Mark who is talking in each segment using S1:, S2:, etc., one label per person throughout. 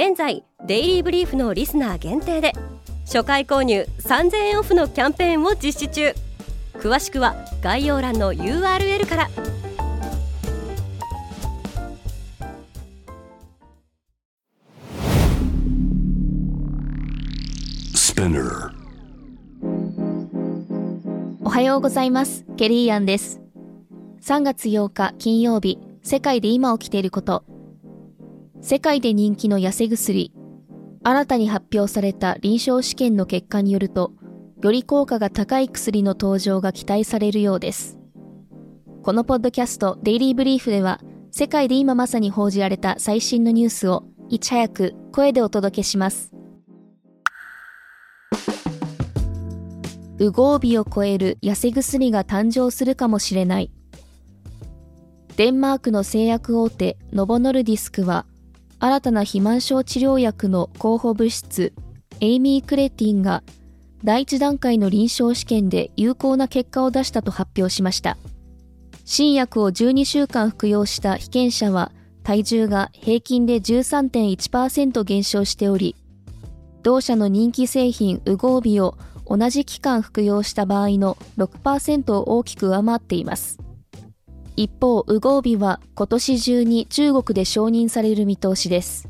S1: 現在デイリーブリーフのリスナー限定で初回購入3000円オフのキャンペーンを実施中。詳しくは概要欄の URL から。
S2: おはようございます。ケリーアンです。3月8日金曜日世界で今起きていること世界で人気の痩せ薬。新たに発表された臨床試験の結果によるとより効果が高い薬の登場が期待されるようです。このポッドキャストデイリーブリーフでは世界で今まさに報じられた最新のニュースをいち早く声でお届けします。ウゴービを超える痩せ薬が誕生するかもしれない。デンマークの製薬大手ノボノルディスクは新たな肥満症治療薬の候補物質エイミー・クレティンが第一段階の臨床試験で有効な結果を出したと発表しました。新薬を12週間服用した被験者は体重が平均で13.1%減少しており同社の人気製品ウゴービを同じ期間服用した場合の6%を大きく上回っています。一方、ウゴービは今年中に中国で承認される見通しです。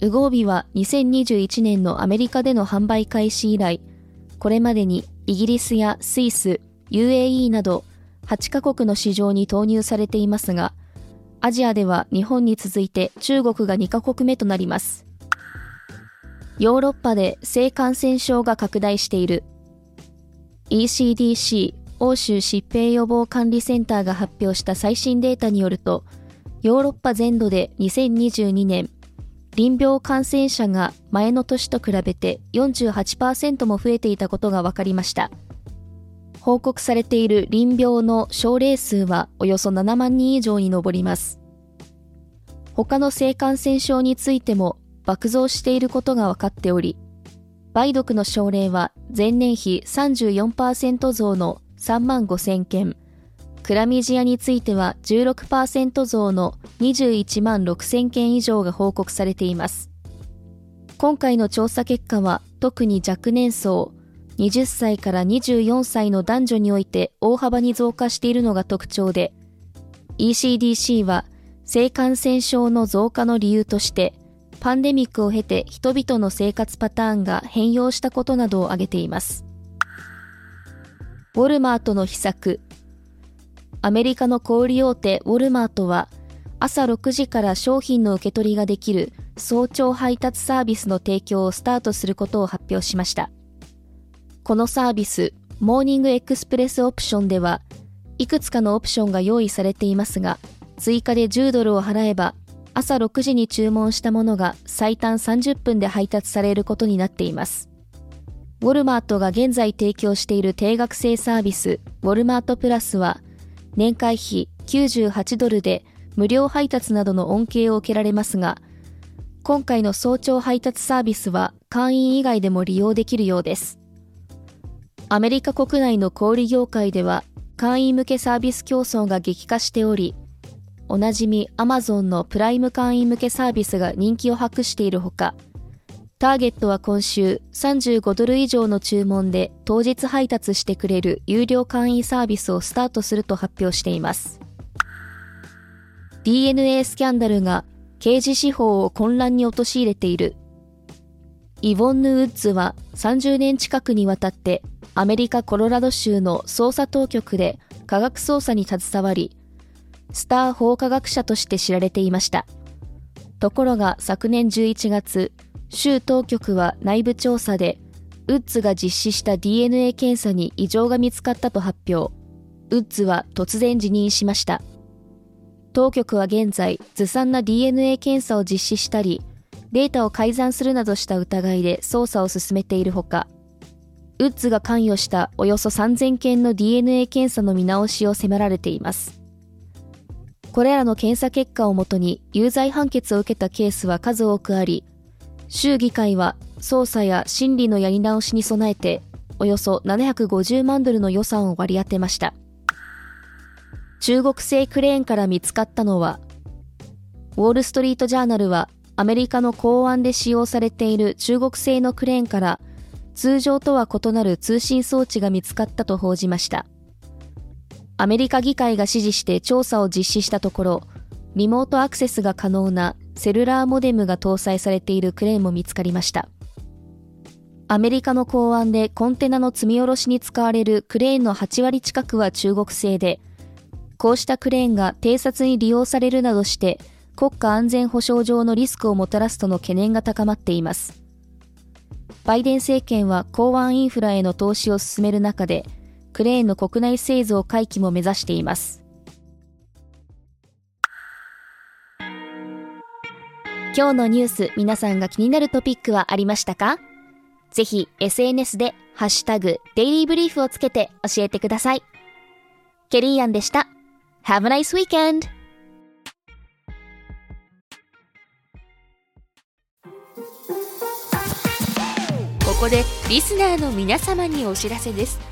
S2: ウゴービは2021年のアメリカでの販売開始以来、これまでにイギリスやスイス、UAE など8カ国の市場に投入されていますが、アジアでは日本に続いて中国が2カ国目となります。ヨーロッパで性感染症が拡大している ECDC 欧州疾病予防管理センターが発表した最新データによると、ヨーロッパ全土で2022年、淋病感染者が前の年と比べて48%も増えていたことが分かりました。報告されている淋病の症例数はおよそ7万人以上に上ります。他の性感染症についても爆増していることが分かっており、梅毒の症例は前年比34%増の3万5000件、クラミジアについては16%増の21万6000件以上が報告されています。今回の調査結果は特に若年層、20歳から24歳の男女において大幅に増加しているのが特徴で、ECDC は性感染症の増加の理由として、パンデミックを経て人々の生活パターンが変容したことなどを挙げています。ウォルマートの秘策。アメリカの小売大手ウォルマートは、朝6時から商品の受け取りができる早朝配達サービスの提供をスタートすることを発表しました。このサービス、モーニングエクスプレスオプションでは、いくつかのオプションが用意されていますが、追加で10ドルを払えば、朝6時に注文したものが最短30分で配達されることになっています。ウォルマートが現在提供している定額制サービス、ウォルマートプラスは、年会費98ドルで無料配達などの恩恵を受けられますが、今回の早朝配達サービスは会員以外でも利用できるようです。アメリカ国内の小売業界では会員向けサービス競争が激化しており、おなじみアマゾンのプライム会員向けサービスが人気を博しているほか、ターゲットは今週35ドル以上の注文で当日配達してくれる有料会員サービスをスタートすると発表しています。DNA スキャンダルが刑事司法を混乱に陥れている。イボンヌ・ウッズは30年近くにわたってアメリカ・コロラド州の捜査当局で科学捜査に携わり、スター法科学者として知られていました。ところが昨年11月、州当局は内部調査で、ウッズが実施した DNA 検査に異常が見つかったと発表。ウッズは突然辞任しました。当局は現在、ずさんな DNA 検査を実施したり、データを改ざんするなどした疑いで捜査を進めているほか、ウッズが関与したおよそ3000件の DNA 検査の見直しを迫られています。これらの検査結果をもとに有罪判決を受けたケースは数多くあり、州議会は捜査や審理のやり直しに備えて、およそ750万ドルの予算を割り当てました。中国製クレーンから見つかったのは、ウォール・ストリート・ジャーナルはアメリカの港湾で使用されている中国製のクレーンから通常とは異なる通信装置が見つかったと報じました。アメリカ議会が指示して調査を実施したところ、リモートアクセスが可能なセルラーモデムが搭載されているクレーンも見つかりました。アメリカの港湾でコンテナの積み下ろしに使われるクレーンの8割近くは中国製で、こうしたクレーンが偵察に利用されるなどして国家安全保障上のリスクをもたらすとの懸念が高まっています。バイデン政権は港湾インフラへの投資を進める中で、クレーンの国内製造回帰も目指しています。今日のニュース、皆さんが気になるトピックはありましたか？ぜひ SNS でハッシュタグデイリーブリーフをつけて教えてください。ケリーアンでした。Have a nice weekend!
S1: ここでリスナーの皆様にお知らせです。